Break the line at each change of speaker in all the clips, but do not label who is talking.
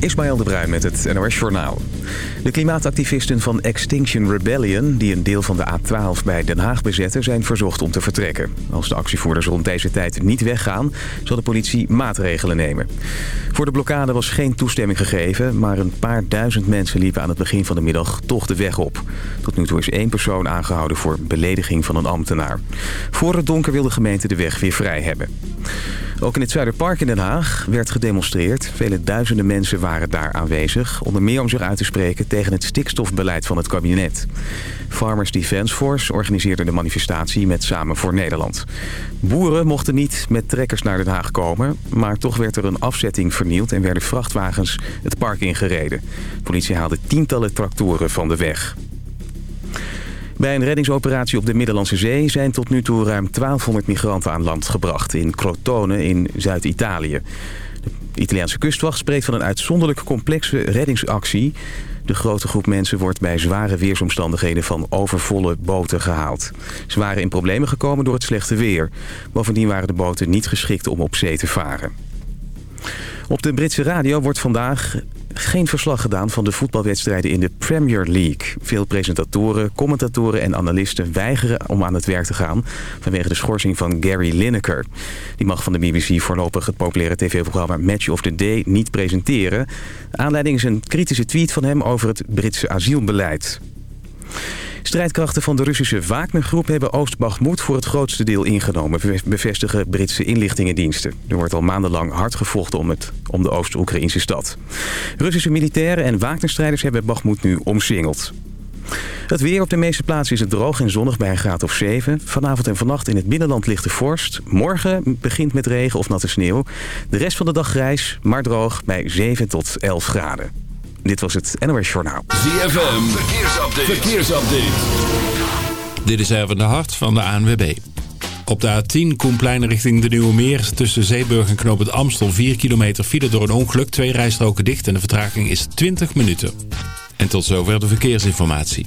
Ismaël de Bruin met het NOS Journaal. De klimaatactivisten van Extinction Rebellion, die een deel van de A12 bij Den Haag bezetten, zijn verzocht om te vertrekken. Als de actievoerders rond deze tijd niet weggaan, zal de politie maatregelen nemen. Voor de blokkade was geen toestemming gegeven, maar een paar duizend mensen liepen aan het begin van de middag toch de weg op. Tot nu toe is één persoon aangehouden voor belediging van een ambtenaar. Voor het donker wil de gemeente de weg weer vrij hebben. Ook in het Zuiderpark in Den Haag werd gedemonstreerd. Vele duizenden mensen waren daar aanwezig. Onder meer om zich uit te spreken tegen het stikstofbeleid van het kabinet. Farmers Defence Force organiseerde de manifestatie met Samen voor Nederland. Boeren mochten niet met trekkers naar Den Haag komen... maar toch werd er een afzetting vernield en werden vrachtwagens het park ingereden. De politie haalde tientallen tractoren van de weg. Bij een reddingsoperatie op de Middellandse Zee zijn tot nu toe ruim 1200 migranten aan land gebracht in Crotone in Zuid-Italië. De Italiaanse kustwacht spreekt van een uitzonderlijk complexe reddingsactie. De grote groep mensen wordt bij zware weersomstandigheden van overvolle boten gehaald. Ze waren in problemen gekomen door het slechte weer. Bovendien waren de boten niet geschikt om op zee te varen. Op de Britse radio wordt vandaag geen verslag gedaan van de voetbalwedstrijden in de Premier League. Veel presentatoren, commentatoren en analisten weigeren om aan het werk te gaan... vanwege de schorsing van Gary Lineker. Die mag van de BBC voorlopig het populaire tv-programma Match of the Day niet presenteren. Aanleiding is een kritische tweet van hem over het Britse asielbeleid. Strijdkrachten van de Russische Wagner-groep hebben Oost-Bakhmut voor het grootste deel ingenomen, bevestigen Britse inlichtingendiensten. Er wordt al maandenlang hard gevochten om, het, om de Oost-Oekraïnse stad. Russische militairen en Wagner-strijders hebben Bakhmut nu omsingeld. Het weer op de meeste plaatsen is het droog en zonnig bij een graad of 7. Vanavond en vannacht in het binnenland ligt de vorst. Morgen begint met regen of natte sneeuw. De rest van de dag grijs, maar droog bij 7 tot 11 graden. Dit was het NOS Journaal.
ZFM, verkeersupdate. verkeersupdate.
Dit is even de hart van de ANWB. Op de A10 Koenplein richting de Nieuwe Meer tussen Zeeburg en Knoop het Amstel 4 kilometer file door een ongeluk. Twee rijstroken dicht en de vertraging is 20 minuten. En tot zover de verkeersinformatie.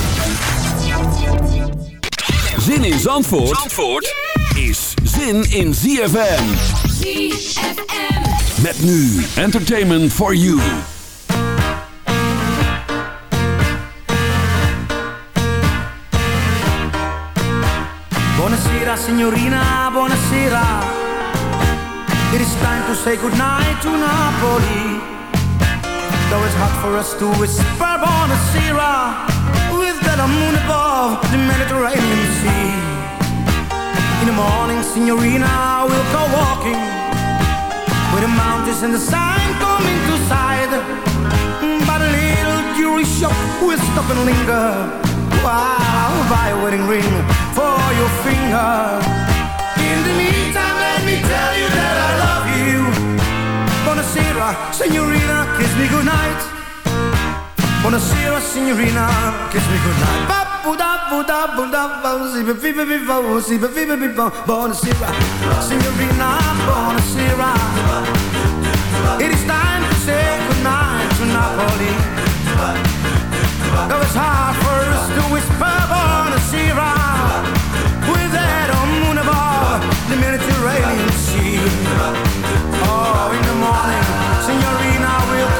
Zin in Zandvoort, Zandvoort is zin in ZFM.
ZFM.
Met nu Entertainment for You.
Buonasera signorina, buonasera. It is time to say goodnight to Napoli. Though it's hard for us to whisper buonasera that moon above the Mediterranean Sea. In the morning, signorina, we'll go walking with the mountains and the sun coming to sight. By the little jewelry shop, we'll stop and linger while I'll buy a wedding ring for your finger. In the meantime, let me tell you that I love you. Buonasera, signorina. Buonasera signorina, kiss me goodnight. Buonasera, signorina, buonasera It is time to say goodnight to Napoli. Though it's hard for us to whisper buonasera With that moon above the Mediterranean Sea. Oh, in the morning, signorina, we'll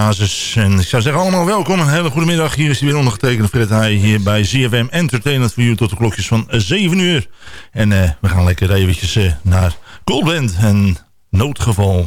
En ik zou zeggen allemaal welkom. Een hele goede middag. Hier is hij weer ondergetekende Fred Heij hier bij ZFM Entertainment voor u tot de klokjes van eh, 7 uur. En eh, we gaan lekker eventjes eh, naar Coldband en Noodgeval.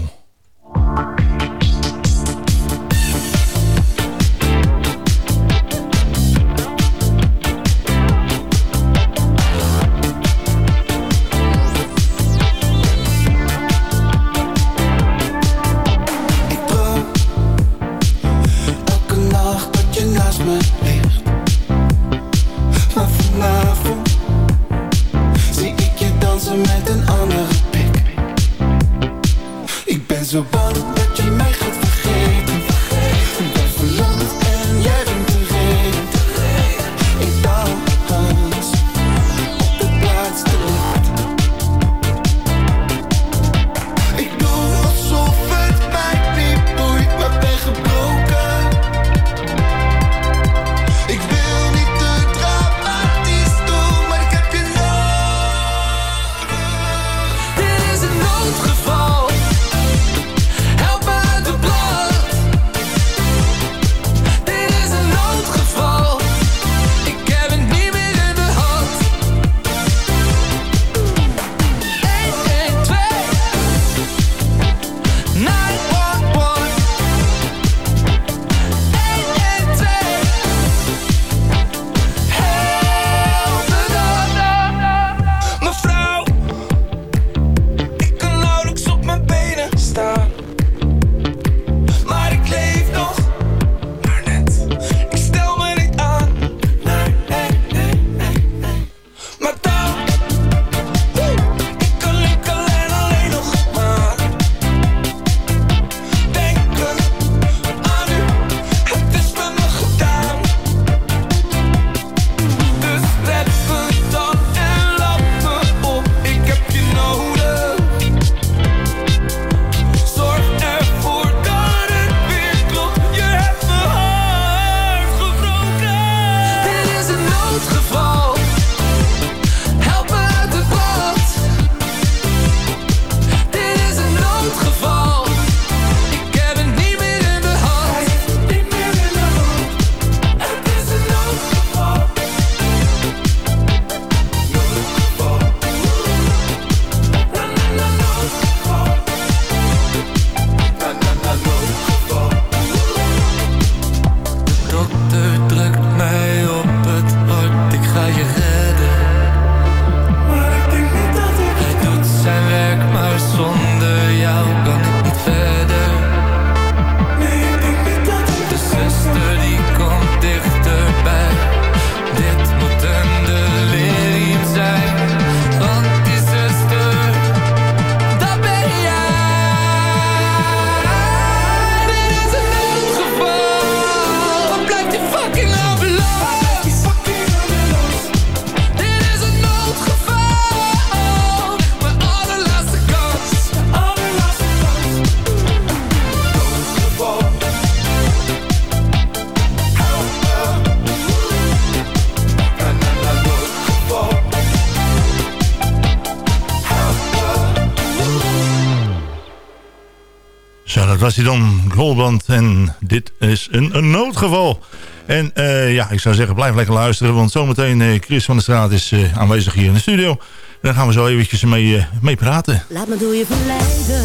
dan, En dit is een, een noodgeval. En uh, ja, ik zou zeggen, blijf lekker luisteren. Want zometeen eh, Chris van der Straat is eh, aanwezig hier in de studio. En dan gaan we zo eventjes mee, mee praten.
Laat me door je verleiden.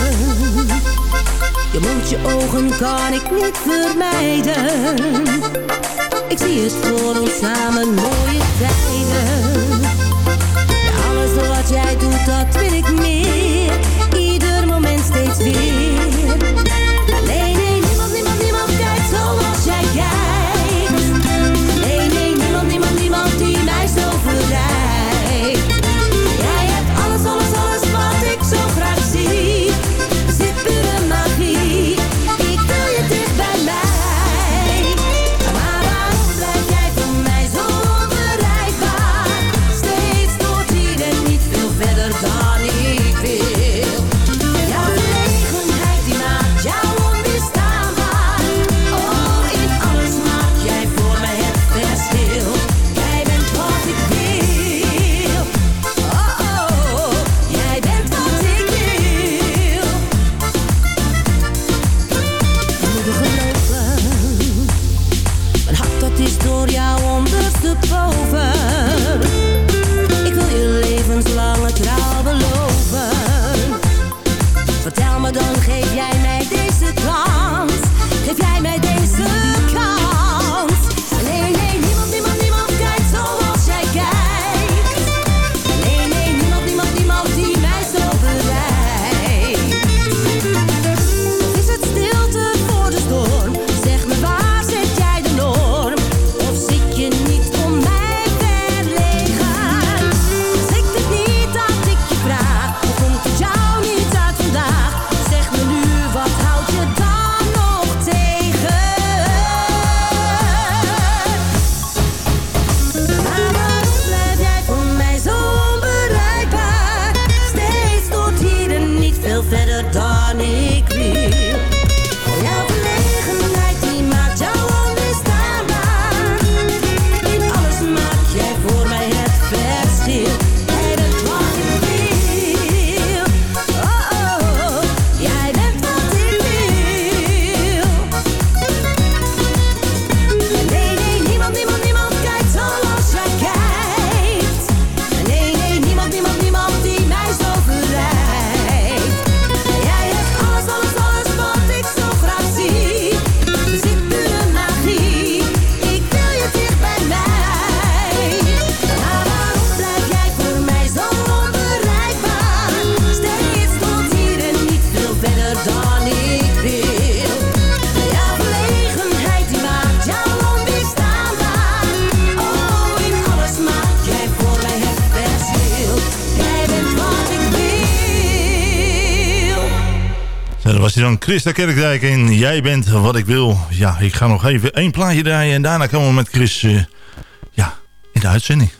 Je mond, je ogen kan ik niet vermijden. Ik zie je voor samen mooie tijden. Alles wat jij doet, dat wil ik meer. Ieder moment steeds weer. Chris de
Kerkdijk en Jij bent wat ik wil. Ja, ik ga nog even één plaatje draaien en daarna komen we met Chris eh, ja, in de uitzending.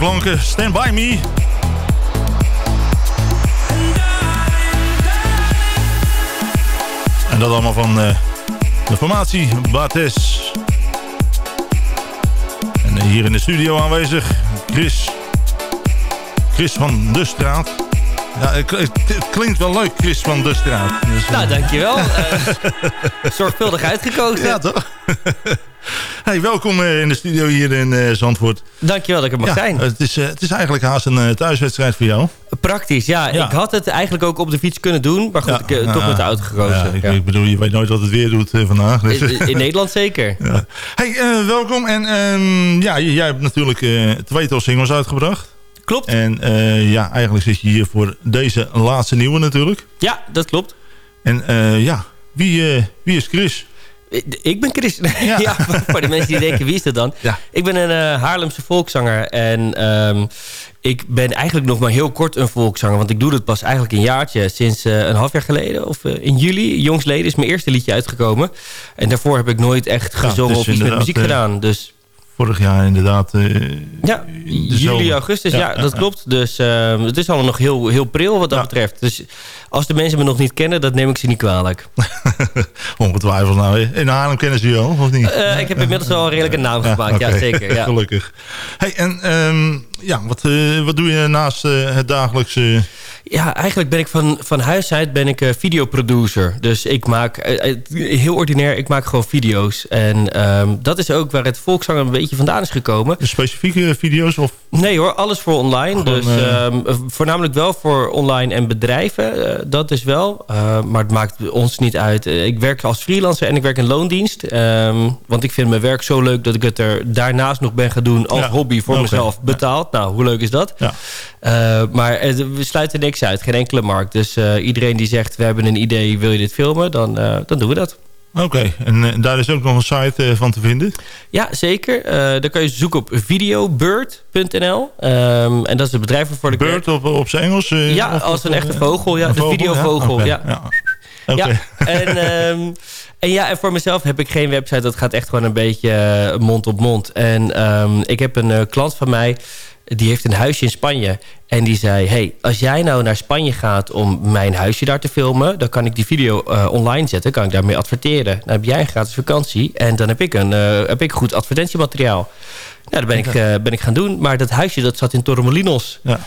Stand by me.
En dat allemaal van eh, de formatie Bates. En eh, hier in de studio aanwezig Chris. Chris van de Straat. Ja, het, klinkt wel leuk, Chris van de Straat. Dus, eh,
Nou, dankjewel. Eh zorgvuldig uitgekozen.
ja, toch? Hey, welkom eh, in de studio hier in eh, Zandvoort.
Dankjewel dat ik er mag
Ja,
zijn.
Het is, eh, het is eigenlijk haast een thuiswedstrijd voor jou.
Praktisch, ja,
Ja.
Ik had het eigenlijk ook op de fiets kunnen doen. Maar goed,
Ja,
ik heb toch met de auto gekozen.
Ik, bedoel, je weet nooit wat het weer doet vandaag. dus-
In, in Nederland zeker.
ja. Hey, welkom. En ehm, ja, jij hebt natuurlijk eh tweetal singles uitgebracht.
Klopt.
En ja, eigenlijk zit je hier voor deze laatste nieuwe natuurlijk.
Ja, dat klopt.
En ja, wie, wie is Chris?
Ik- ben Chris.
Ja.
Ja. voor de mensen die denken, wie is dat dan?
Ja.
Ik ben een eh, Haarlemse volkszanger. En ehm, ik ben eigenlijk nog maar heel kort een volkszanger. Want ik doe dat pas eigenlijk een jaartje. Sinds eh, een half jaar geleden. Of eh, in juli, jongsleden, is mijn eerste liedje uitgekomen. En daarvoor heb ik nooit echt gezongen
dus
of iets met muziek gedaan. Dus
Vorig jaar inderdaad. eh,
ja, juli,
zomer.
augustus,
Ja,
dat
ja.
klopt. Dus ehm, het is allemaal nog heel, heel pril wat dat
Ja.
betreft. Dus als de mensen me nog niet kennen, dat neem ik ze niet kwalijk.
Ongetwijfeld nou. In Haarlem kennen ze je al, of niet?
Eh, ik heb inmiddels wel een redelijke naam gemaakt, ja, zeker. Ja.
Gelukkig. Hey, en ehm, ja, wat, eh, wat doe je naast eh, het dagelijkse...
Ja, eigenlijk ben ik van, van huis uit ben ik eh, videoproducer. Dus ik maak, heel ordinair, ik maak gewoon video's. En ehm, dat is ook waar het volkszanger een beetje vandaan is gekomen.
specifieke video's? Of?
Nee hoor, alles voor online.
Gewoon,
dus
eh,
ehm, voornamelijk wel voor online en bedrijven. dat is wel. Eh, maar het maakt ons niet uit. Ik werk als freelancer en ik werk in loondienst. Ehm, want ik vind mijn werk zo leuk dat ik het er daarnaast nog ben gaan doen als
Ja,
hobby voor mezelf betaald. Nou, hoe leuk is dat?
Ja.
Eh, maar eh, we sluiten niks uit, geen enkele markt. Dus eh, iedereen die zegt, we hebben een idee, wil je dit filmen? Dan, dan doen we dat.
Oké, en daar is ook nog een site van te vinden?
Ja, zeker. Daar kan je zoeken op videobird.nl. Ehm, en dat is het bedrijf waarvoor ik werk.
Bird op, op zijn Engels?
Ja,
of-
als een echte vogel. Ja, de videovogel. Ja.
ja. Oké.
Ja, en, ehm, en ja, en voor mezelf heb ik geen website. Dat gaat echt gewoon een beetje mond op mond. En ehm, ik heb een klant van mij, die heeft een huisje in Spanje. En die zei, hey, als jij nou naar Spanje gaat om mijn huisje daar te filmen... dan kan ik die video eh, online zetten, kan ik daarmee adverteren. Dan heb jij een gratis vakantie en dan heb ik een eh, heb ik goed advertentiemateriaal. Nou, dat ben ik, eh, ben ik gaan doen. Maar dat huisje dat zat in Torremolinos.
Ja.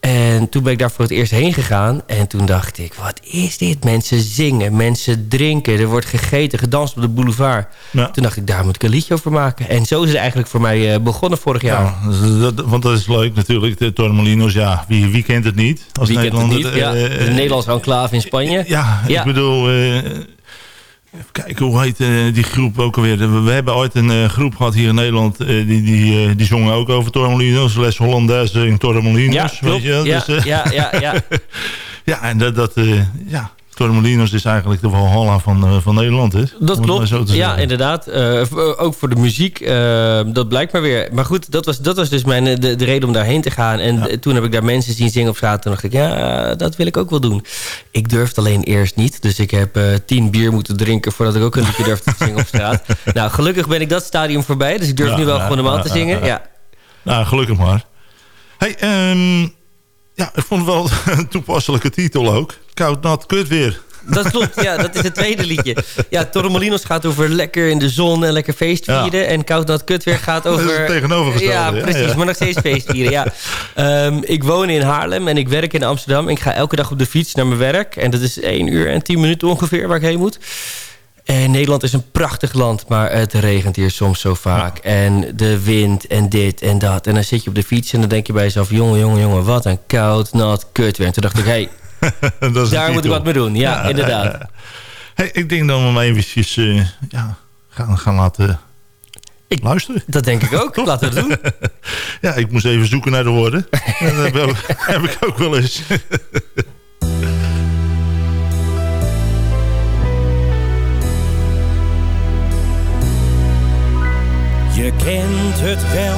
En toen ben ik daar voor het eerst heen gegaan. En toen dacht ik, wat is dit? Mensen zingen, mensen drinken. Er wordt gegeten, gedanst op de boulevard.
Ja.
Toen dacht ik, daar moet ik een liedje over maken. En zo is het eigenlijk voor mij eh, begonnen vorig jaar.
Ja, dus dat- want dat is leuk natuurlijk. De Torremolinos, ja, wie, wie kent het niet? Als
Wie kent het niet? Ja,
eh,
de
eh,
Nederlandse enclave in Spanje.
Ja,
Ja.
ik bedoel... even kijken, hoe heet eh, die groep ook alweer? We, we hebben ooit een eh, groep gehad hier in Nederland... eh, die, die, die zongen ook over Torremolinos. Les Hollandaise in Torremolinos.
Ja,
weet je?
Ja,
Dus,
ja, ja, ja.
ja, en dat... dat ja, Torremolinos is eigenlijk de Valhalla van, eh, van Nederland? Om
Dat klopt. Ja,
zeggen.
inderdaad. Eh, v- ook voor de muziek. eh, dat blijkt maar weer. Maar goed, dat was, dat was dus mijn, de, de reden om daarheen te gaan. En eh, toen heb ik daar mensen zien zingen op straat. Toen dacht ik, ja, dat wil ik ook wel doen. Ik durfde alleen eerst niet. Dus ik heb eh, tien bier moeten drinken... voordat ik ook een liedje durfde te zingen op straat. Nou, gelukkig ben ik dat stadium voorbij. Dus ik durf
Ja,
nu wel
ja,
gewoon normaal te zingen.
ja.
Ja.
Nou, gelukkig maar. hey, ehm, ja, ik vond het wel een toepasselijke titel ook. Koud, nat, kut weer.
Dat klopt, ja, dat is het tweede liedje. Ja, Torremolinos gaat over lekker in de zon en lekker feest
Ja.
vieren. En Koud Nat Kut weer gaat
Dat is
over...
het tegenovergestelde,
Ja,
ja,
precies,
ja.
maar nog steeds feest vieren, ja. Ehm, ik woon in Haarlem en ik werk in Amsterdam. Ik ga elke dag op de fiets naar mijn werk. En dat is 1 uur en 10 minuten ongeveer waar ik heen moet. En Nederland is een prachtig land, maar het regent hier soms zo vaak. En de wind en dit en dat. En dan zit je op de fiets en dan denk je bij jezelf... jongen, jongen, jongen, wat een koud, nat, kut weer. En toen dacht ik, hé, hey,
Dat
daar moet ik wat mee doen. Ja, inderdaad.
Hey, ik denk dat we hem eventjes eh, ja, gaan, gaan laten
Ik-
luisteren.
Dat denk ik ook. Laten we het doen.
Ja, ik moest even zoeken naar de woorden. en dat heb, ik ook- heb ik ook wel eens.
Je kent het wel,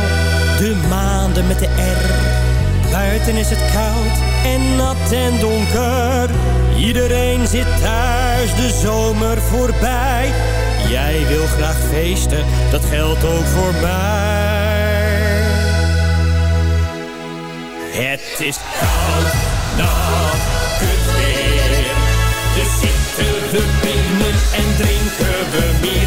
de maanden met de R. Buiten is het koud en nat en donker. Iedereen zit thuis, de zomer voorbij. Jij wil graag feesten, dat geldt ook voor mij.
Het is koud, nat, kut weer. Dus zitten we binnen en drinken we meer.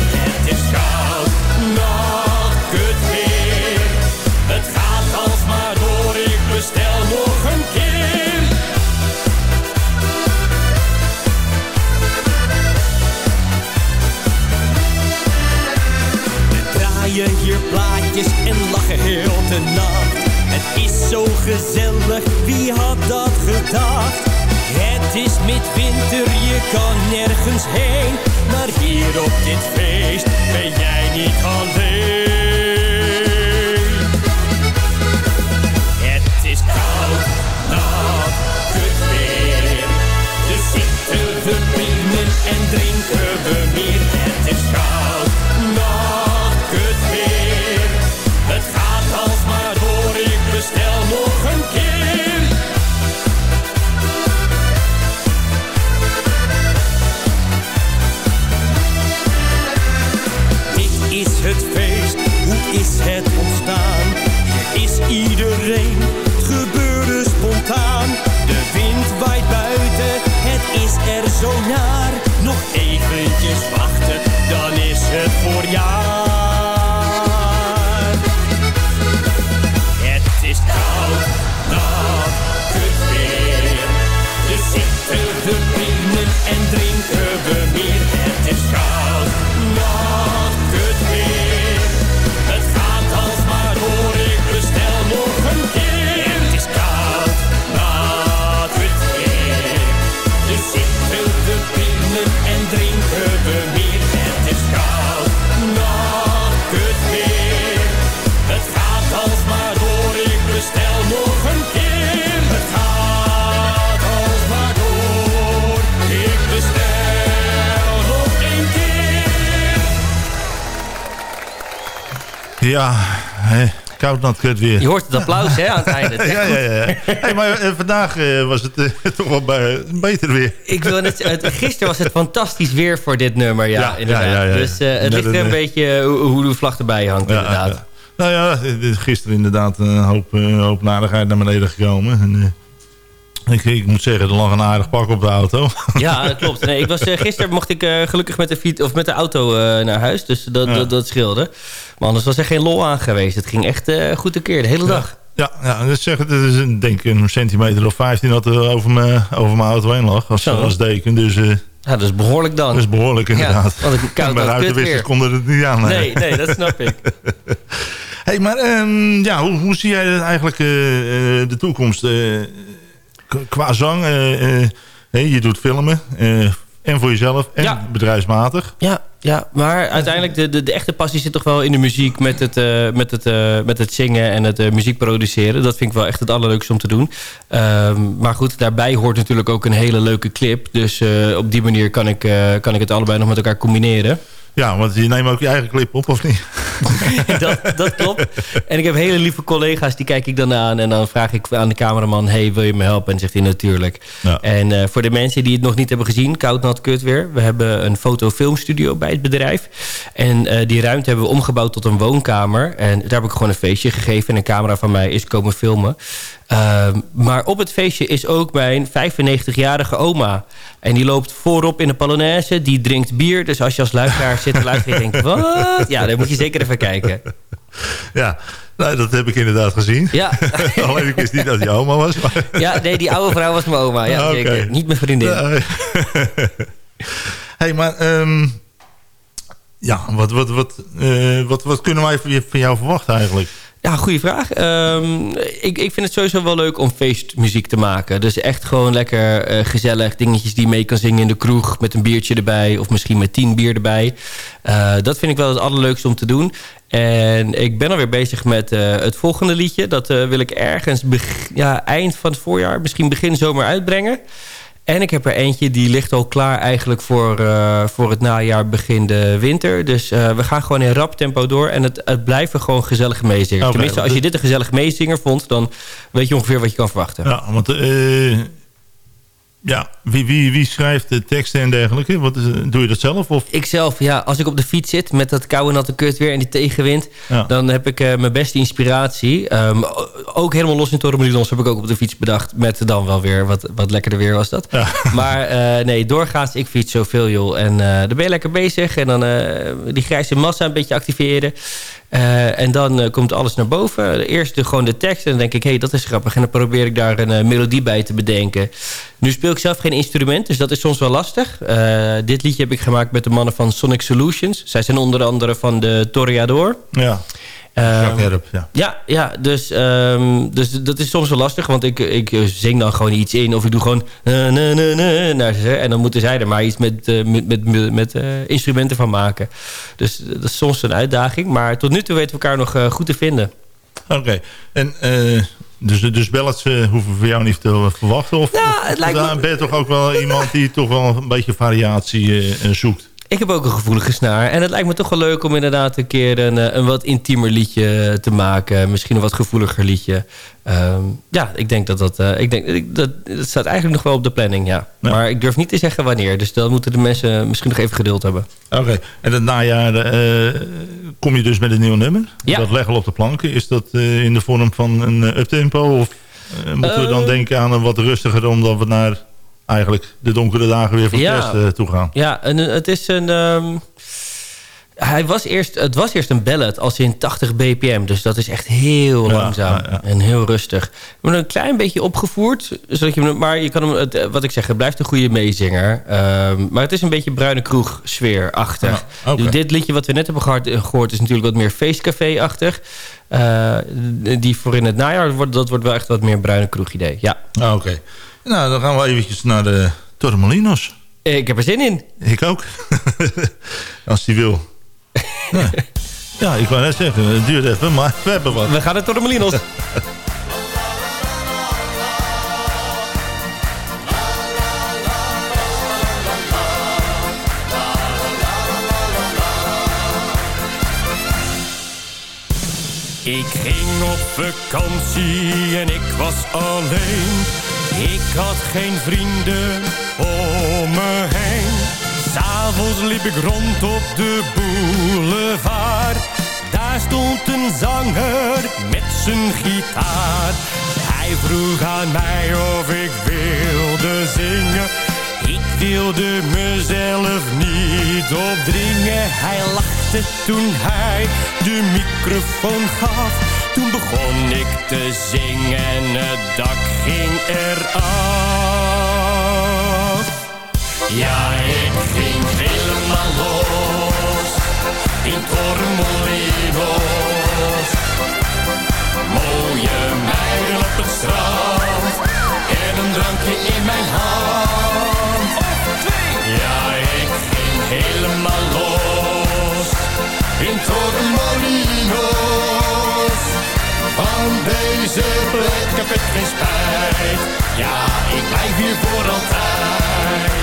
En lachen heel de nacht. Het is zo gezellig, wie had dat gedacht? Het is midwinter, je kan nergens heen. Maar hier op dit feest ben jij niet alleen. Het is koud, nat, kut weer. Dus zitten we binnen en drinken we meer.
Ja, hè, koud nat kut weer.
Je hoort het applaus hè, aan het einde.
ja, ja, ja. Hey, maar eh, vandaag eh, was het eh, toch wel bij- beter weer.
Ik wil net, gisteren was het fantastisch weer voor dit nummer, ja,
Ja,
inderdaad.
ja.
Dus het ligt er
een,
beetje hoe, hoe de vlag erbij hangt, inderdaad.
Nou ja, gisteren inderdaad een hoop, hoop narigheid naar beneden gekomen. En, ik, ik moet zeggen, er lag een aardig pak op de auto.
Ja, dat klopt. Nee, ik was, eh, gisteren mocht ik eh, gelukkig met de, fiets, of met de auto eh, naar huis. Dus dat,
Ja.
dat, dat scheelde. Maar anders was er geen lol aan geweest. Het ging echt goed een keer, de hele dag.
Ja, ja dat zeg, het is een, denk ik een centimeter of 15 dat er over mijn, over mijn auto heen lag. Als,
Zo.
als deken. Dus
Ja, dat is behoorlijk dan.
dat is behoorlijk inderdaad.
want een koud kut
ruitenwissers konden het niet aan.
Nee, nee, dat snap ik.
Hey, maar ehm, ja, hoe, hoe zie jij eigenlijk de toekomst? Eh, qua zang, eh, eh, hè, je doet filmen. eh, en voor jezelf en
Ja.
bedrijfsmatig.
Ja, ja, maar uiteindelijk de, de, de echte passie zit toch wel in de muziek... met het, eh, met het, eh, met het zingen en het eh, muziek produceren. Dat vind ik wel echt het allerleukste om te doen. Ehm, maar goed, daarbij hoort natuurlijk ook een hele leuke clip. Dus eh, op die manier kan ik, eh, kan ik het allebei nog met elkaar combineren.
Ja, want je neemt ook je eigen clip op, of niet?
dat, dat klopt. En ik heb hele lieve collega's, die kijk ik dan aan. En dan vraag ik aan de cameraman, hey, wil je me helpen? En zegt hij natuurlijk.
Ja.
En eh, voor de mensen die het nog niet hebben gezien, Koud Nat Kut weer. We hebben een fotofilmstudio bij het bedrijf. En eh, die ruimte hebben we omgebouwd tot een woonkamer. En daar heb ik gewoon een feestje gegeven. En een camera van mij is komen filmen. Ehm, maar op het feestje is ook mijn 95-jarige oma. En die loopt voorop in de Polonaise. Die drinkt bier. Dus als je als luisteraar zit te luisteren en denkt... wat? Ja, dan moet je zeker even kijken.
Ja, nou, dat heb ik inderdaad gezien.
Ja.
Alleen ik wist niet dat je oma was. Maar...
Ja, nee, die oude vrouw was mijn oma. Ja, zeker. Niet mijn vriendin.
Hey, maar... ehm, ja, wat, wat, wat, eh, wat, wat kunnen wij je- van jou verwachten eigenlijk?
Ja, goede vraag. Ehm, ik, ik vind het sowieso wel leuk om feestmuziek te maken. Dus echt gewoon lekker eh, gezellig. Dingetjes die mee kan zingen in de kroeg. Met een biertje erbij. Of misschien met tien bier erbij. Eh, dat vind ik wel het allerleukste om te doen. En ik ben alweer bezig met eh, het volgende liedje. Dat wil ik ergens ja, eind van het voorjaar. Misschien begin zomer uitbrengen. En ik heb er eentje die ligt al klaar eigenlijk voor, eh, voor het najaar, begin de winter. Dus eh, we gaan gewoon in rap tempo door. En het, het blijven gewoon gezellige meezingers.
Oké,
Tenminste, als je dit een gezellige meezinger vond... dan weet je ongeveer wat je kan verwachten.
Ja, want eh, Ja, wie, wie, wie schrijft de teksten en dergelijke? Wat is, doe je dat zelf? Of?
Ikzelf, ja. Als ik op de fiets zit met dat koude natte kut weer en die tegenwind...
Ja.
dan heb ik eh, mijn beste inspiratie. Ehm, ook helemaal los in Torremolinos heb ik ook op de fiets bedacht... met dan wel weer wat, wat lekkerder weer was dat. Maar eh, nee, doorgaans, ik fiets zoveel joh. En eh, dan ben je lekker bezig. En dan die grijze massa een beetje activeren. Eh, en dan eh, komt alles naar boven. Eerst de, gewoon de tekst. En dan denk ik, hé, hey, dat is grappig. En dan probeer ik daar een eh, melodie bij te bedenken. Nu speel ik zelf geen instrument, dus dat is soms wel lastig. Dit liedje heb ik gemaakt met de mannen van Sonic Solutions. Zij zijn onder andere van de Toreador.
Ja, Herp, ja.
ja, ja dus, ehm, dus dat is soms wel lastig. Want ik, ik eh, zing dan gewoon iets in. Of ik doe gewoon... na, na, na, na, naar ze. En dan moeten zij er maar iets met, eh, met, met, met, eh, instrumenten van maken. Dus dat is soms een uitdaging. Maar tot nu toe weten we elkaar nog eh, goed te vinden.
Oké. En eh, dus, dus ballads eh, hoeven we voor jou niet te verwachten? Of,
Ja,
of-
het lijkt me-
ben je toch ook wel iemand die toch wel een beetje variatie eh, eh, zoekt?
Ik heb ook een gevoelige snaar. En het lijkt me toch wel leuk om inderdaad een keer een, eh, een wat intiemer liedje te maken. Misschien een wat gevoeliger liedje. Ehm, ja, ik denk dat dat, eh, ik denk, dat... Dat staat eigenlijk nog wel op de planning, ja. Maar ik durf niet te zeggen wanneer. Dus dan moeten de mensen misschien nog even geduld hebben.
Oké. En het najaar eh, kom je dus met een nieuw nummer?
Ja.
Dat leggen we op de planken. Is dat in de vorm van een uptempo? Of moeten we dan
Eh.
denken aan een wat rustiger... omdat we naar eigenlijk de donkere dagen weer van
Ja.
kerst eh, toe gaan?
Ja, en eh, het is een... ehm, hij was eerst, het was eerst een ballad als in 80 bpm. Dus dat is echt heel
Ja,
langzaam
ja,
en heel rustig. Hem een klein beetje opgevoerd. Zodat je, maar je kan hem, het, eh, wat ik zeg, het blijft een goede meezinger. Ehm, maar het is een beetje bruine kroeg sfeerachtig. Dus dit liedje wat we net hebben gehoord, eh, gehoord is natuurlijk wat meer feestcafé-achtig. Eh, die voor in het najaar, wordt, dat wordt wel echt wat meer bruine kroeg idee. Ja,
Ah, Oké. Nou, dan gaan we eventjes naar de Torremolinos.
ik heb er zin in.
Ik ook. Als die wil. Ja. ja, ik wou net zeggen, het duurt even, maar we hebben wat.
We gaan naar Torremolinos.
Ik ging op vakantie en ik was alleen. Ik had geen vrienden om me heen. S'avonds liep ik rond op de boulevard. Daar stond een zanger met zijn gitaar. Hij vroeg aan mij of ik wilde zingen. Ik wilde mezelf niet opdringen. Hij lachte toen hij de microfoon gaf. Toen begon ik te zingen en het dak ging eraf. Ja, ik ging helemaal los in Torremolinos. Mooie meiden op het strand en een drankje in mijn hand. Ja, ik ging helemaal los in Torremolinos. Van deze plek heb ik geen spijt. Ja, ik blijf hier voor altijd.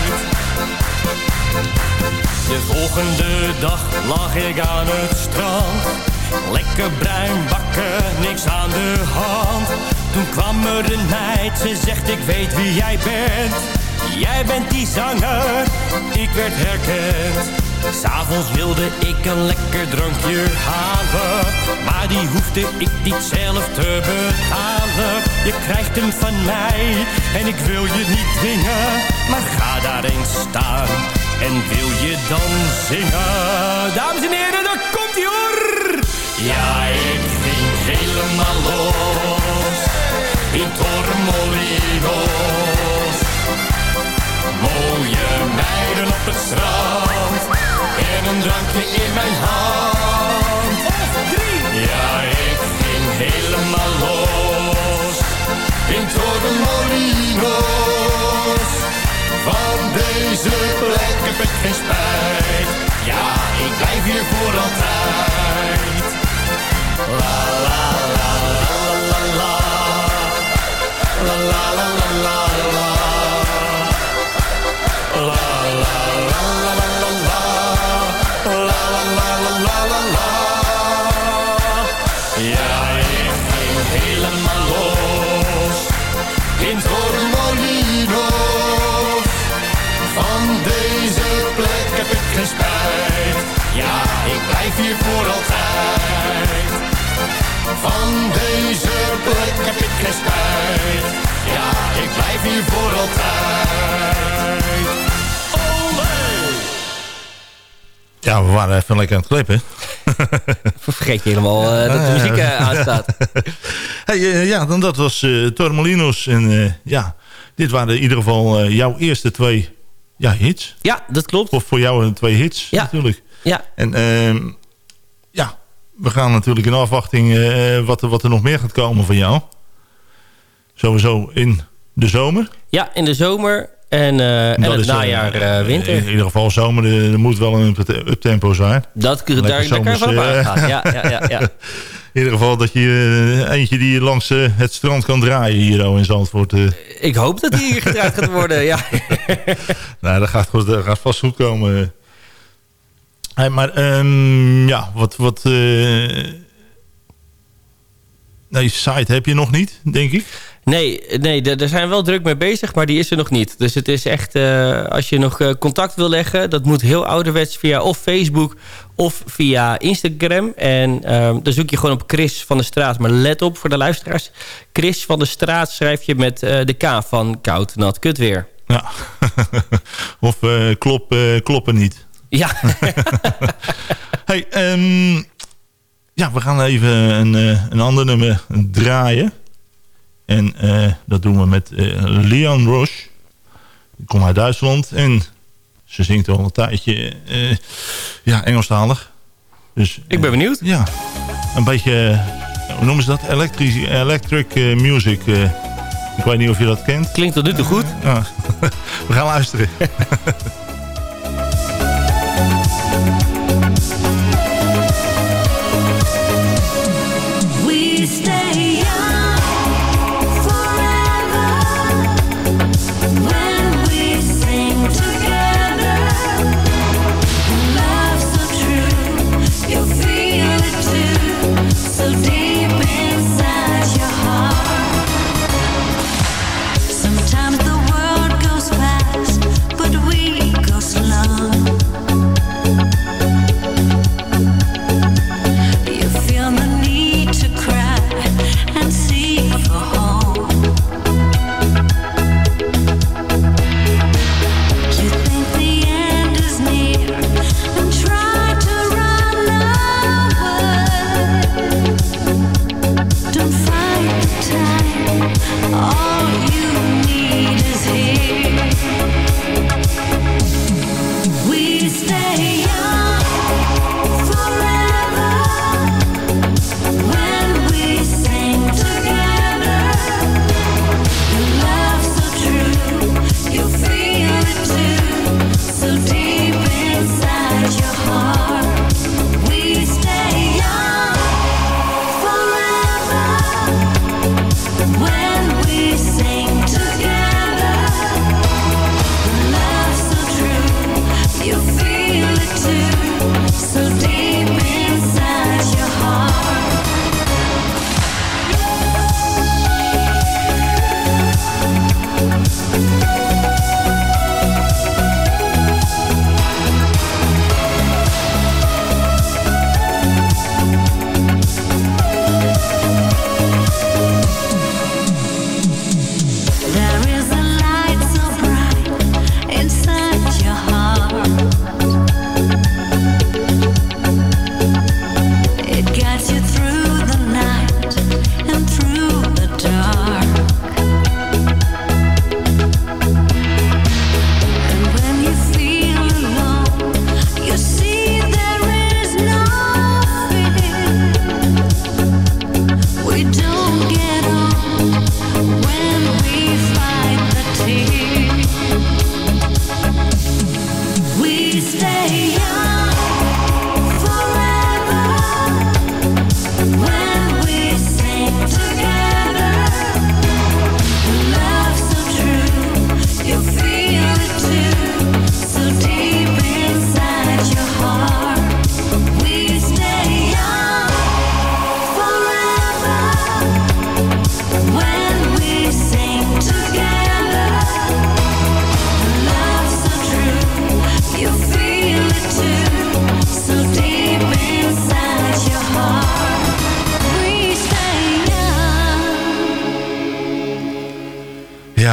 De volgende dag lag ik aan het strand. Lekker bruin bakken, niks aan de hand. Toen kwam er een meid, ze zegt ik weet wie jij bent. Jij bent die zanger, ik werd herkend. S'avonds wilde ik een lekker drankje halen. Maar die hoefde ik niet zelf te betalen. Je krijgt hem van mij en ik wil je niet dwingen. Maar ga daar eens staan en wil je dan zingen? Dames en in mijn hand. Ja, ik ging helemaal los in Torremolinos. Van deze plek heb ik geen spijt. Ja, ik blijf hier voor altijd. La la la. La la la la la helemaal los in Torremolinos. Van deze plek heb ik geen spijt. Ja, ik blijf hier voor altijd. Van deze plek heb ik geen spijt. Ja, ik blijf hier voor altijd. Olé!
Ja, we waren even lekker aan het klippen.
Vergeet je helemaal eh, dat de muziek eh, aanstaat.
Hey, eh, ja, dan dat was eh Tormelinos. En eh, ja, dit waren in ieder geval jouw eerste twee ja, hits.
Ja, dat klopt.
Of voor jou twee hits
Ja.
natuurlijk.
Ja,
En ehm, ja, we gaan natuurlijk in afwachting wat, er, wat er nog meer gaat komen van jou. Sowieso in de zomer.
ja in de zomer en, en het najaar winter.
In ieder geval zomer, er, er moet wel een up- uptempo zijn.
dat, daar, daar kan je van aangaan. Ja, ja, ja, ja.
In ieder geval dat je eh, eentje die je langs eh, het strand kan draaien hier oh, in Zandvoort. eh.
Ik hoop dat die hier gedraaid gaat worden. Ja.
nou, dat gaat, goed- dat gaat vast goed komen. Hey, maar ehm, ja, wat... wat nee, site heb je nog niet, denk ik.
Nee, nee daar zijn we wel druk mee bezig, maar die is er nog niet. Dus het is echt, eh, als je nog eh, contact wil leggen... dat moet heel ouderwets via of Facebook of via Instagram. En ehm, dan zoek je gewoon op Chris van de Straat. Maar let op voor de luisteraars. Chris van de Straat schrijf je met eh, de K van koud, nat, kut weer.
Ja. of klop, kloppen niet.
Ja,
Hey, ehm, ja, we gaan even een, een ander nummer draaien. En eh, dat doen we met eh, Leon Roche. Die komt uit Duitsland en ze zingt al een tijdje eh, ja, Engelstalig. Dus,
ik ben benieuwd.
Ja, een beetje, hoe noemen ze dat? Electric, electric music. ik weet niet of je dat kent.
Klinkt tot nu toe goed.
Ja. we gaan luisteren.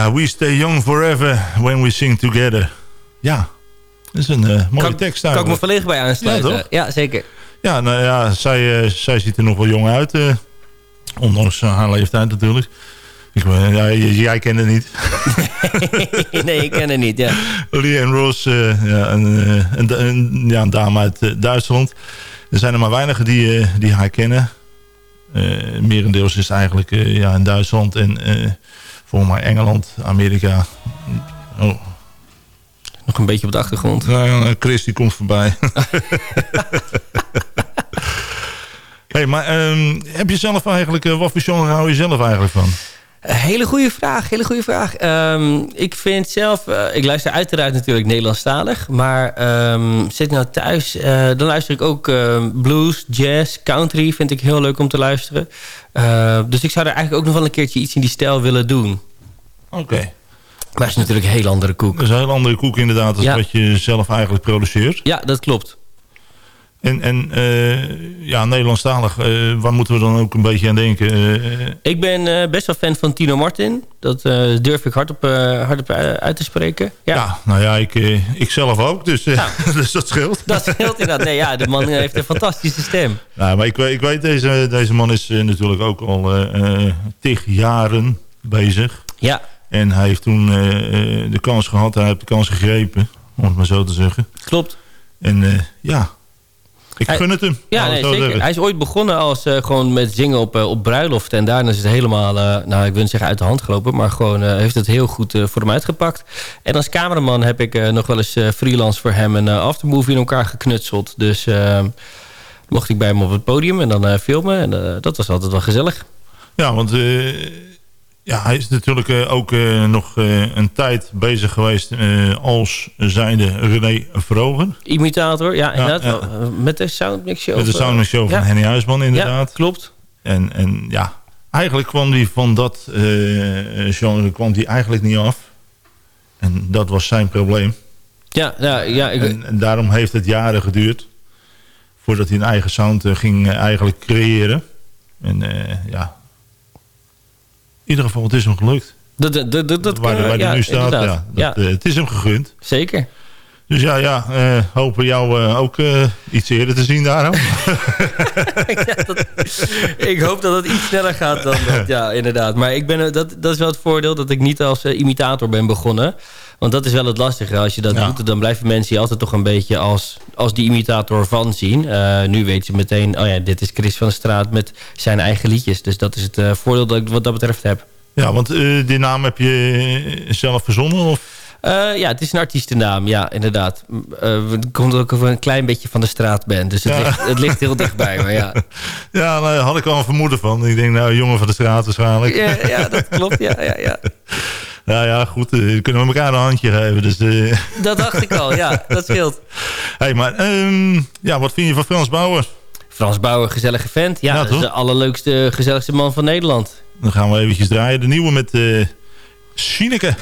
Ja, we stay young forever when we sing together. Ja, dat is een eh, mooie
Kan-
tekst
Kan ik me volledig bij aansluiten.
Ja, toch?
Ja, zeker.
Ja, nou ja, zij, eh, zij ziet er nog wel jong uit. eh, ondanks haar leeftijd natuurlijk. Ik, ja, jij kent het niet.
nee, ik ken het niet, ja.
Lee en Ross, ja, een, een, een- ja, een dame uit Duitsland. Er zijn er maar weinigen die, die haar kennen. Merendeels is het eigenlijk ja, in Duitsland en volgens mij Engeland, Amerika. Oh,
Nog een beetje op de achtergrond.
nou, ja, Chris die komt voorbij. hey, maar ehm, heb je zelf eigenlijk, eh, wat voor genre hou je zelf eigenlijk van?
Een hele goede vraag, hele goede vraag. Ehm, ik vind zelf, eh, ik luister uiteraard natuurlijk Nederlandstalig. Maar ehm, zit nou thuis, eh, dan luister ik ook ehm, blues, jazz, country. Vind ik heel leuk om te luisteren. Eh, dus ik zou er eigenlijk ook nog wel een keertje iets in die stijl willen doen.
Oké.
Maar het is natuurlijk een heel andere koek.
Dat is een heel andere koek inderdaad als
Ja.
wat je zelf eigenlijk produceert.
Ja, dat klopt.
En, en eh, ja, Nederlandstalig, eh, waar moeten we dan ook een beetje aan denken? Eh,
Ik ben best wel fan van Tino Martin. Dat durf ik hardop, hardop uit te spreken. Ja.
ja. nou ja, ik, ik zelf ook, dus, eh, dus dat scheelt.
Dat scheelt inderdaad. Nee, ja, de man heeft een fantastische stem.
Nou, maar ik, weet- ik weet, deze, deze man is natuurlijk ook al tig jaren bezig.
Ja,
En hij heeft toen de kans gehad, hij heeft de kans gegrepen, om het maar zo te zeggen.
klopt.
En ja, ik
Hij-
gun het hem.
Ja, nee, zeker. Hij is ooit begonnen als eh, gewoon met zingen op, eh, op bruiloft. En daarna is het helemaal, eh, nou ik wil niet zeggen uit de hand gelopen. Maar gewoon heeft het heel goed voor hem uitgepakt. En als cameraman heb ik nog wel eens freelance voor hem een aftermovie in elkaar geknutseld. Dus eh, mocht ik bij hem op het podium en dan filmen. En dat was altijd wel gezellig.
Ja, want ja, hij is natuurlijk eh, ook eh, nog eh, een tijd bezig geweest als zijnde René Vrogen.
Imitator, ja, inderdaad.
ja.
Met de Soundmix Show.
Met de Soundmix Show van. Henny Huisman
Ja,
inderdaad.
klopt.
En, en ja, eigenlijk kwam hij van dat genre kwam die eigenlijk niet af. En dat was zijn probleem.
Ja, ja, ja ik,
En, en daarom heeft het jaren geduurd voordat hij een eigen sound ging eigenlijk creëren. En ja, ieder geval, het is hem gelukt.
dat, dat, dat, dat,
waar hij nu staat, ja, dat, eh, het is hem gegund.
zeker.
Dus ja, ja eh, hopen jou eh, ook iets eerder te zien daarom.
Ja, dat- ik hoop dat het iets sneller gaat dan dat. Ja, inderdaad. Maar ik ben, dat, dat is wel het voordeel dat ik niet als imitator ben begonnen. Want dat is wel het lastige. Als je dat
Ja.
doet, dan blijven mensen je altijd toch een beetje als, als die imitator van zien. Eh, nu weet je meteen, oh ja, dit is Chris van de Straat met zijn eigen liedjes. Dus dat is het eh, voordeel dat ik wat dat betreft heb.
ja, want eh, die naam heb je zelf verzonnen? Of?
Ja, het is een artiestennaam, ja, inderdaad. Het komt ook een klein beetje van de straat ben. Dus het,
Ja.
ligt, het ligt heel dichtbij, maar ja.
Ja, daar had ik al een vermoeden van. Ik denk, nou, jongen van de straat waarschijnlijk.
Ja, ja dat klopt, ja, ja, ja.
Ja, ja, goed. eh, kunnen we elkaar een handje geven. Dus, eh,
Dat dacht ik al, ja, dat scheelt.
hey, maar ehm, ja, wat vind je van Frans Bauer?
Frans Bauer, gezellige vent. Ja,
Ja,
dat is de allerleukste, gezelligste man van Nederland.
Dan gaan we eventjes draaien. De nieuwe met eh Sineke.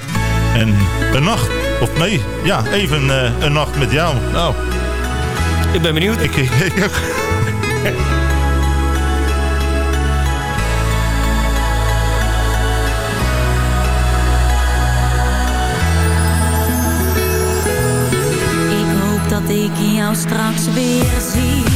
En een nacht. Of nee, ja, even eh, een nacht met jou. Nou,
Ik ben benieuwd.
ik... ik, ik-
Ik ik jou straks weer zie.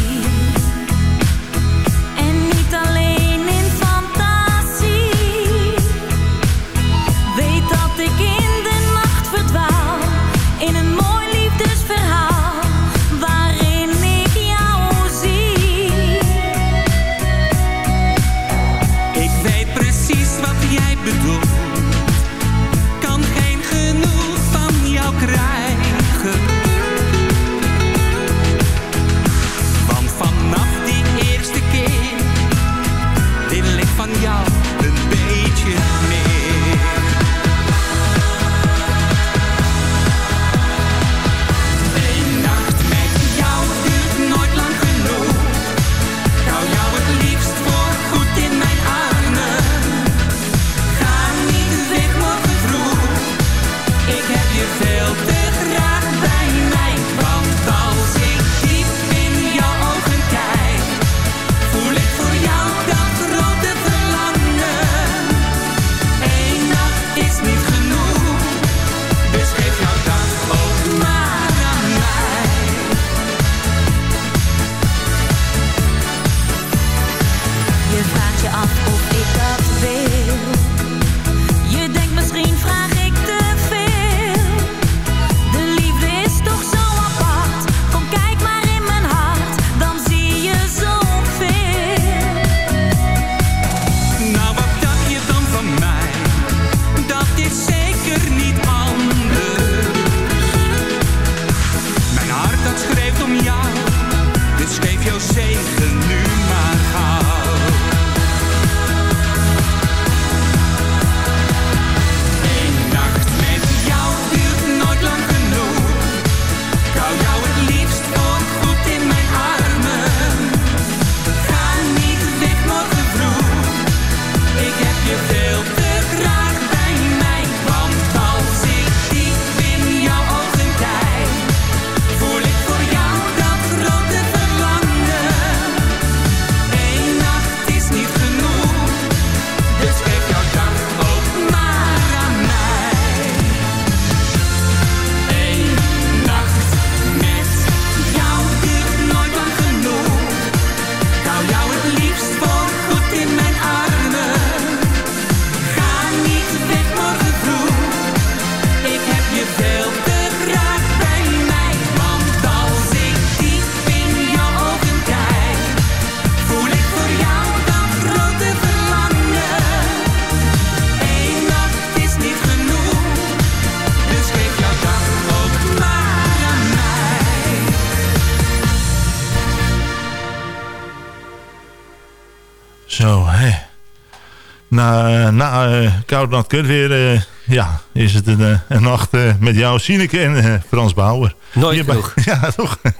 Na, na eh, koud nat kut weer, eh, ja, is het een, eh, een nacht eh, met jou, Sineke en eh, Frans Bauer.
Nooit
Hierbij-
genoeg.
Ja, toch?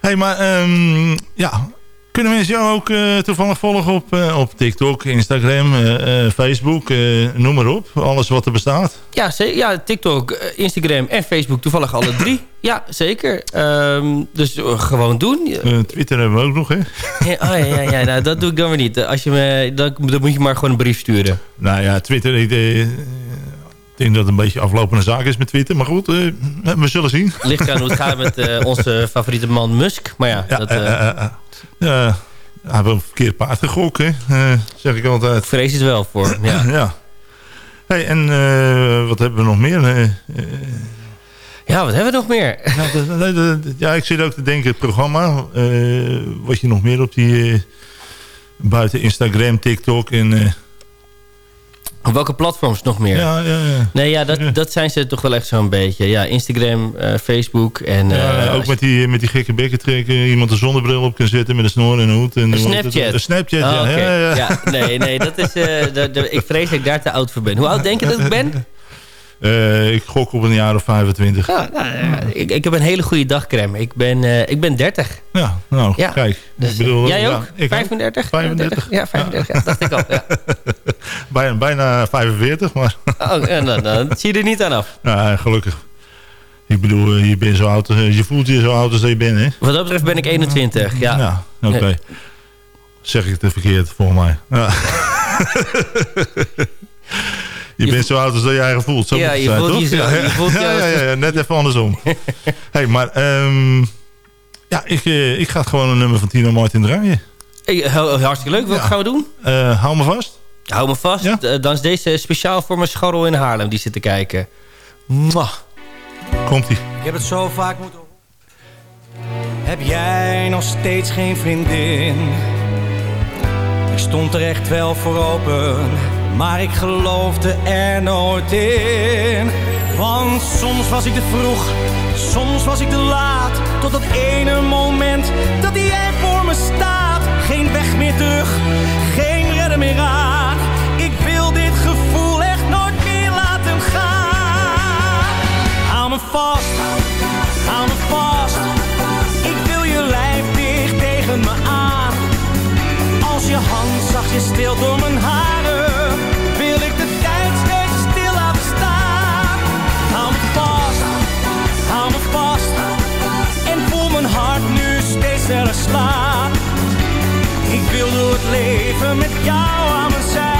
hey, maar ehm, ja, kunnen mensen jou ook eh, toevallig volgen op, eh, op TikTok, Instagram, eh, Facebook, noem maar op. Alles wat er bestaat.
Ja, ja, TikTok, Instagram en Facebook toevallig alle drie. Ja, zeker. Ehm, dus gewoon doen.
Twitter hebben we ook nog, hè?
Ja, oh, ja, ja, ja, nou, dat doe ik dan weer niet. Als je me, dan, dan moet je maar gewoon een brief sturen.
Nou ja, Twitter, ik denk dat het een beetje aflopende zaak is met Twitter. Maar goed, eh, we zullen zien.
Ligt aan hoe het gaat met eh, onze favoriete man Musk. Maar ja,
Ja,
dat
ja, hij heeft een verkeerd paard gegokt, hè? Zeg ik altijd.
vrees het wel voor. Ja.
ja. Hey, en wat hebben we nog meer?
Ja, wat hebben we nog meer?
ja, dat- ja, ik zit ook te denken, het programma. wat je nog meer op die... buiten Instagram, TikTok en...
Op welke platforms nog meer?
ja, ja, ja.
Nee, ja, dat, dat zijn ze toch wel echt zo'n beetje. Ja, Instagram, eh, Facebook en...
Ja,
eh,
ook met die, met die gekke bekken trekken. Iemand een zonnebril op kan zetten met een snor en een hoed. En
Snapchat.
Een Snapchat,
Oh,
ja. ja, ja.
Ja, nee, nee, dat is... eh, de- de- ik vrees dat ik daar te oud voor ben. Hoe oud denk je dat ik ben?
Eh, ik gok op een jaar of 25.
Ja, nou, ja, ik, ik heb een hele goede dagcreme. Ik ben, eh, ik ben 30.
Ja, nou,
Ja.
kijk.
Dus,
ik bedoel,
jij
ja,
ook?
ik
35?
35?
Ja, 35. Ja, dacht ik al. Ja.
Bijna, bijna 45, maar
Oh, nou, nou, dat zie je er niet aan af.
nou, gelukkig. Ik bedoel, eh, je, bent zo oud, eh, je voelt je zo oud als je bent, hè?
Wat dat betreft ben ik 21. Ja.
Ja, oké. Zeg ik het verkeerd, volgens mij. Ja. je, bent zo oud als dat je eigen voelt. Zo
Ja, je
zijn,
voelt
toch?
zo-
ja,
je voelt je
ja, ja, ja, ja, net even andersom. hey, maar ehm, ja, ik, eh, ik ga gewoon een nummer van Tino Martin draaien.
Hey, heel- hartstikke leuk. Wat
Ja.
gaan we doen?
Eh, hou me vast.
Hou me vast.
Ja?
Eh, Dan is deze speciaal voor mijn scharrel in Haarlem die zit te kijken. Mwah.
Komt-ie.
Ik heb het zo vaak moeten Heb jij nog steeds geen vriendin? Ik stond er echt wel voor open, maar ik geloofde er nooit in. Want soms was ik te vroeg, soms was ik te laat. Tot dat ene moment dat jij voor me staat. Geen weg meer terug, geen redder meer aan. Ik wil dit gevoel echt nooit meer laten gaan. Hou me vast, hou me vast. Ik wil je lijf dicht tegen me aan. Als je hand zachtjes stil door mijn haren, wil ik de tijd steeds stil laten staan. Hou me vast, hou me vast. En voel mijn hart nu steeds sneller slaan. Ik wil door het leven met jou aan mijn zij.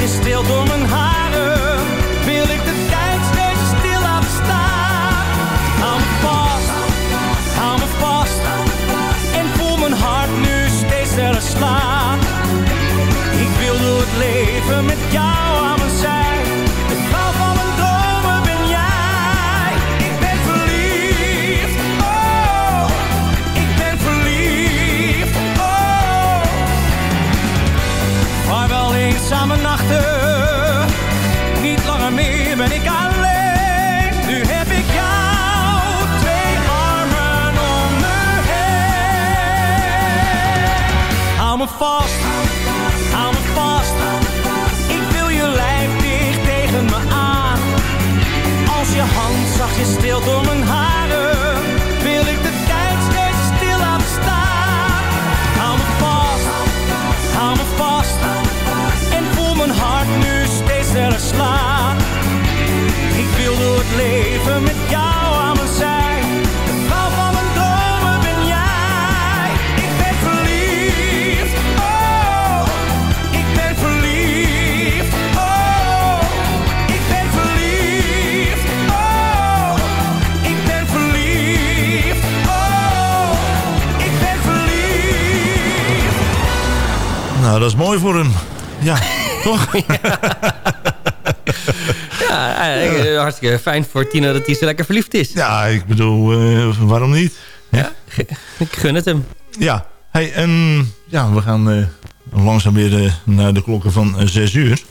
Zachtjes stil door mijn haren, Ik wil door het leven met jou aan mijn zij. De vrouw van mijn dromen ben jij. Ik ben verliefd, oh. Ik ben verliefd, oh. Ik ben verliefd, oh. Ik ben verliefd, oh. Ik ben verliefd.
Nou, dat is mooi voor hem. Ja. Toch?
Ja eh, hartstikke fijn voor Tina dat hij zo lekker verliefd is.
Ja, ik bedoel, eh, waarom niet?
Ja, ik gun het hem.
Ja, hey, en ja, we gaan eh, langzaam weer naar de klokken van eh, 6 uur.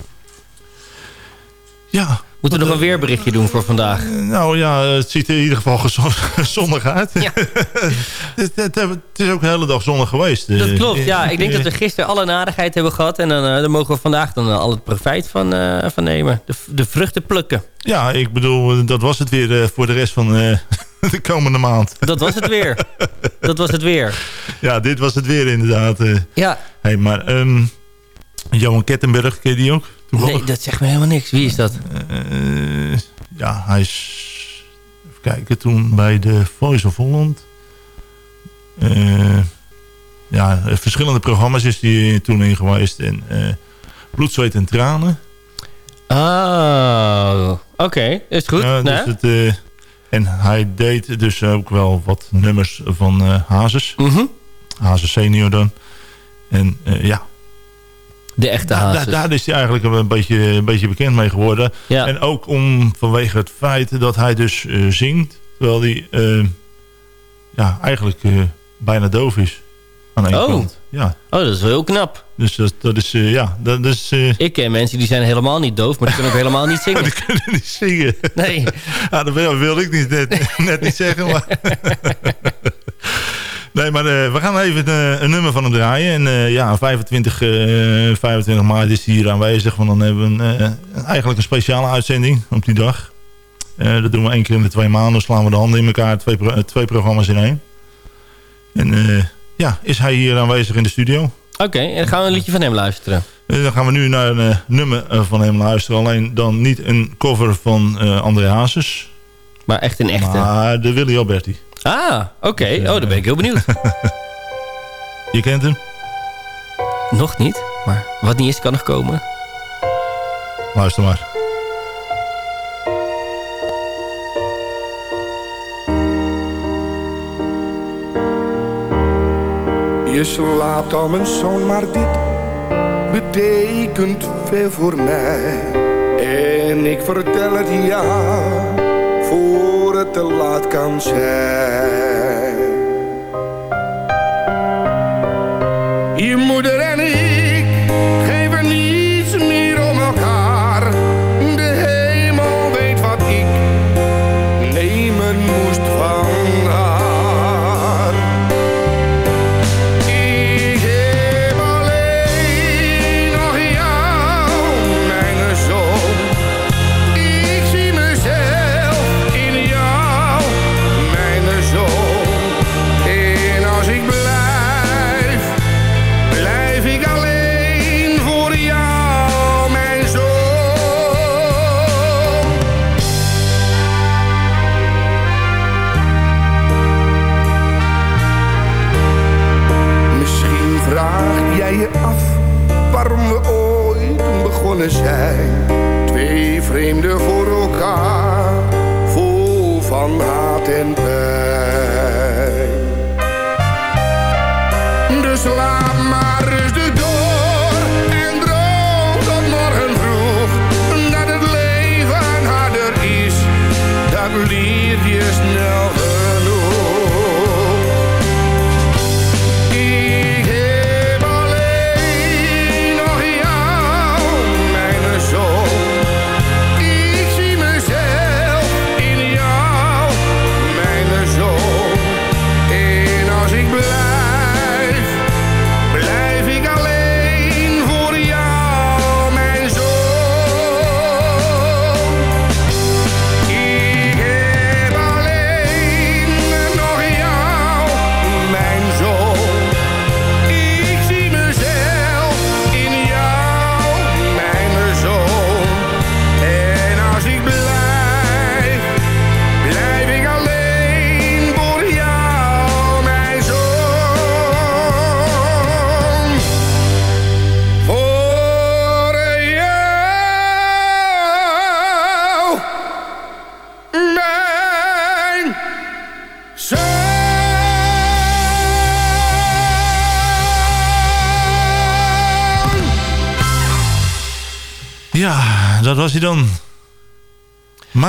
Ja.
Moeten we nog een weerberichtje doen voor vandaag?
Eh, nou ja, het ziet er in ieder geval zonnig uit.
Ja.
het, het, het is ook de hele dag zonnig geweest.
Dat
Eh,
klopt, ja. Ik denk dat we gisteren alle nadigheid hebben gehad. En dan, eh, dan mogen we vandaag dan al het profijt van, van nemen. De, de vruchten plukken.
Ja, ik bedoel, dat was het weer voor de rest van de komende maand.
Dat was het weer. dat was het weer.
Ja, dit was het weer inderdaad.
Ja.
Hey, maar ehm, Johan Kettenberg, ken je die ook? Toevallig?
Nee, dat zegt me helemaal niks. Wie is dat?
Eh, ja, hij is... Even kijken, toen bij de Voice of Holland. Eh, ja, eh, verschillende programma's is hij toen in geweest. En eh Bloed, Zweet en Tranen.
Oh, oké. Is goed.
Ja, dus het, eh, en hij deed dus ook wel wat nummers van eh Hazes.
Mhm.
Hazes senior dan. En eh, ja,
De echte
daar,
hazes.
daar, daar is hij eigenlijk een beetje, een beetje bekend mee geworden.
Ja.
En ook om, vanwege het feit dat hij dus eh, zingt. Terwijl hij eh, ja, eigenlijk eh, bijna doof is. Aan één
Oh.
kant. Ja.
Oh, dat is wel heel knap.
Dus dat, dat is, ja, dat is...
Ik ken mensen die zijn helemaal niet doof, maar die kunnen ook helemaal niet zingen.
die kunnen niet zingen.
Nee.
Ja, dat wil, wil ik niet, net, net niet zeggen. Maar nee, maar eh, we gaan even eh, een nummer van hem draaien. En eh, ja, 25, eh, 25 maart is hij hier aanwezig. Want dan hebben we een, eigenlijk een speciale uitzending op die dag. Dat doen we één keer in de twee maanden. Slaan we de handen in elkaar. Twee, pro- twee programma's in één. En ja, is hij hier aanwezig in de studio.
Oké, en dan gaan we een liedje van hem luisteren.
Dan gaan we nu naar een nummer van hem luisteren. Alleen dan niet een cover van André Hazes.
Maar echt een echte.
Maar de Willy Alberti.
Ah, oké. Oh, dan ben ik heel benieuwd.
Je kent hem?
nog niet, maar wat niet is, kan nog komen.
Luister maar.
Je slaapt al mijn zoon, maar dit betekent veel voor mij. En ik vertel het jou, het te laat kan zijn.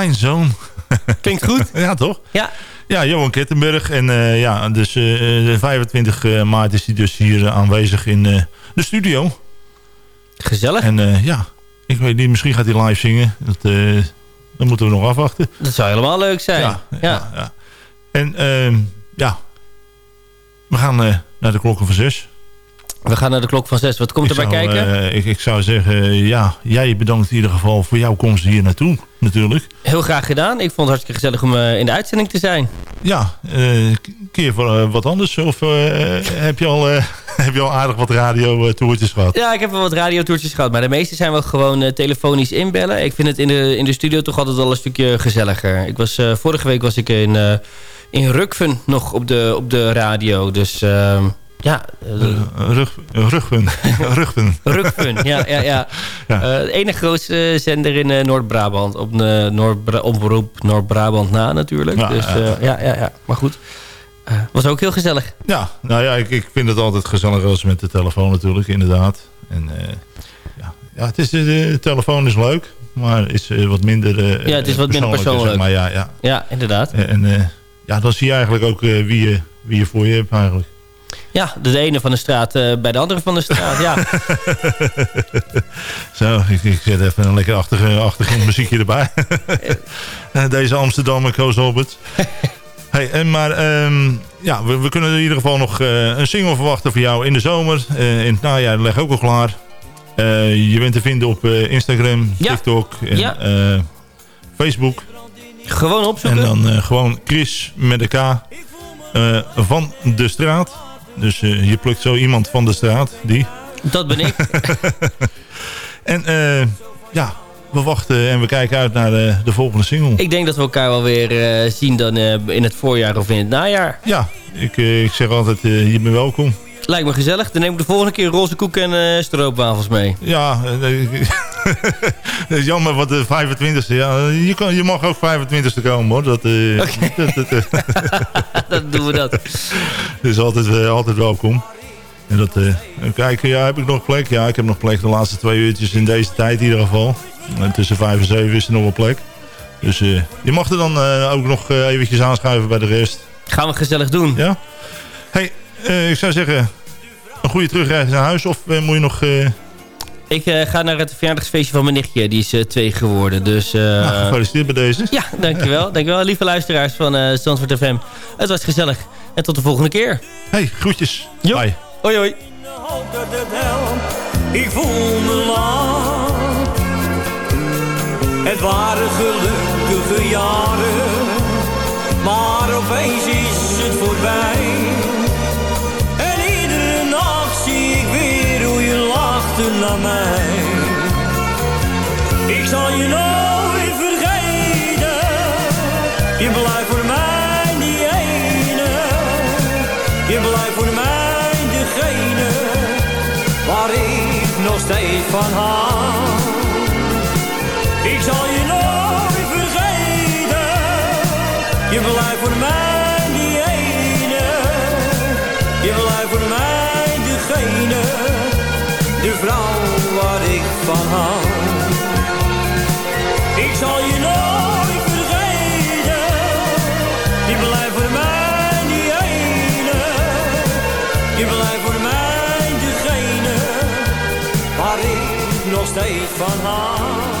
Mijn zoon.
Klinkt goed.
ja, toch?
Ja.
Ja, Johan Kettenberg. En eh, ja, dus eh, de 25 maart is hij dus hier eh, aanwezig in eh, de studio.
Gezellig.
En eh, ja, ik weet niet, misschien gaat hij live zingen. Dat, eh, dat moeten we nog afwachten.
Dat zou helemaal leuk zijn.
Ja,
Ja.
ja, ja. En ehm, ja, we gaan eh, naar de klokken van zes.
We gaan naar de klok van zes. Wat komt
Ik
erbij
zou,
kijken?
eh, ik, ik zou zeggen, ja, jij bedankt in ieder geval voor jouw komst hier naartoe, natuurlijk.
Heel graag gedaan. Ik vond het hartstikke gezellig om eh, in de uitzending te zijn.
Ja, eh keer voor eh, wat anders? Of eh, heb, je al, eh, heb je al aardig wat radio-toertjes gehad?
Ja, ik heb wel wat radiotoertjes gehad. Maar de meeste zijn wel gewoon eh, telefonisch inbellen. Ik vind het in de, in de studio toch altijd wel een stukje gezelliger. Ik was, eh, vorige week was ik in, eh in Rukven nog op de, op de radio. Dus ehm, ja... eh,
Uh, rug, rugven. rugven.
Rukven, ja. ja, ja.
Ja.
Eh, enige grootste zender in eh, Noord-Brabant. Op de Noord omroep Noord-Brabant na natuurlijk.
Ja,
dus
ja,
eh,
ja.
ja. Maar goed. Eh, was ook heel gezellig.
Ja, nou ja, ik, ik vind het altijd gezellig als met de telefoon natuurlijk, inderdaad. En eh, ja, ja het is, de, telefoon is leuk, maar is eh, wat minder eh,
Ja, het is wat minder
persoonlijk. Zeg maar ja, ja.
Ja, inderdaad.
En eh, ja, dan zie je eigenlijk ook eh, wie, je, wie je voor je hebt eigenlijk.
Ja, de ene van de straat eh, bij de andere van de straat. Ja.
Zo, ik, ik zet even een lekker achtige, achtige muziekje erbij. Eh, Deze Amsterdammer Koos Albert. Hey, en maar ehm, ja, we, we kunnen in ieder geval nog eh, een single verwachten voor jou in de zomer. Eh, in het najaar leg ook al klaar. Eh, je bent te vinden op eh, Instagram,
Ja.
TikTok en
Ja.
eh, Facebook.
Gewoon opzoeken.
En dan eh, gewoon Chris met een K eh, van de straat. Dus eh, je plukt zo iemand van de straat, die.
Dat ben ik.
En eh, ja, we wachten en we kijken uit naar de, de volgende single.
ik denk dat we elkaar wel weer eh, zien dan eh, in het voorjaar of in het najaar.
Ja, ik, eh, ik zeg altijd, eh, je bent welkom.
Lijkt me gezellig. Dan neem ik de volgende keer roze koek en eh stroopwafels mee.
Ja, eh, is jammer wat de 25e. Ja, je, kan, je mag ook 25e komen hoor. Dat, eh, dat, dat, eh,
dan doen we dat.
is altijd, eh, altijd welkom. En dat, eh, kijken, ja, heb ik nog plek? Ja, ik heb nog plek de laatste twee uurtjes in deze tijd in ieder geval. En tussen 5 en 7 is er nog wel plek. Dus eh, je mag er dan eh, ook nog eh, eventjes aanschuiven bij de rest.
Gaan we gezellig doen.
Ja? hey, eh, ik zou zeggen, een goede terugreis naar huis. Of eh, moet je nog... eh,
Ik eh, ga naar het verjaardagsfeestje van mijn nichtje. Die is eh, twee geworden. Dus, eh,
nou, gefeliciteerd bij deze.
ja, dankjewel. dankjewel. Lieve luisteraars van eh Zandvoort FM. Het was gezellig. En tot de volgende keer.
Hey, groetjes.
Jo.
Bye.
Hoi.
Ik voel me laat. Het waren gelukkige jaren, maar opeens is het voorbij. Mij. Ik zal je nooit vergeten, je blijft voor mij die ene. Je blijft voor mij degene waar ik nog steeds van hou. Ik zal je nooit vergeten, je blijft voor mij die ene. Je blijft voor mij degene, de vrouw waar ik van hou. Ik zal je nooit vergeten, je blijft voor mij die ene. Je blijft voor mij degene waar ik nog steeds van hou.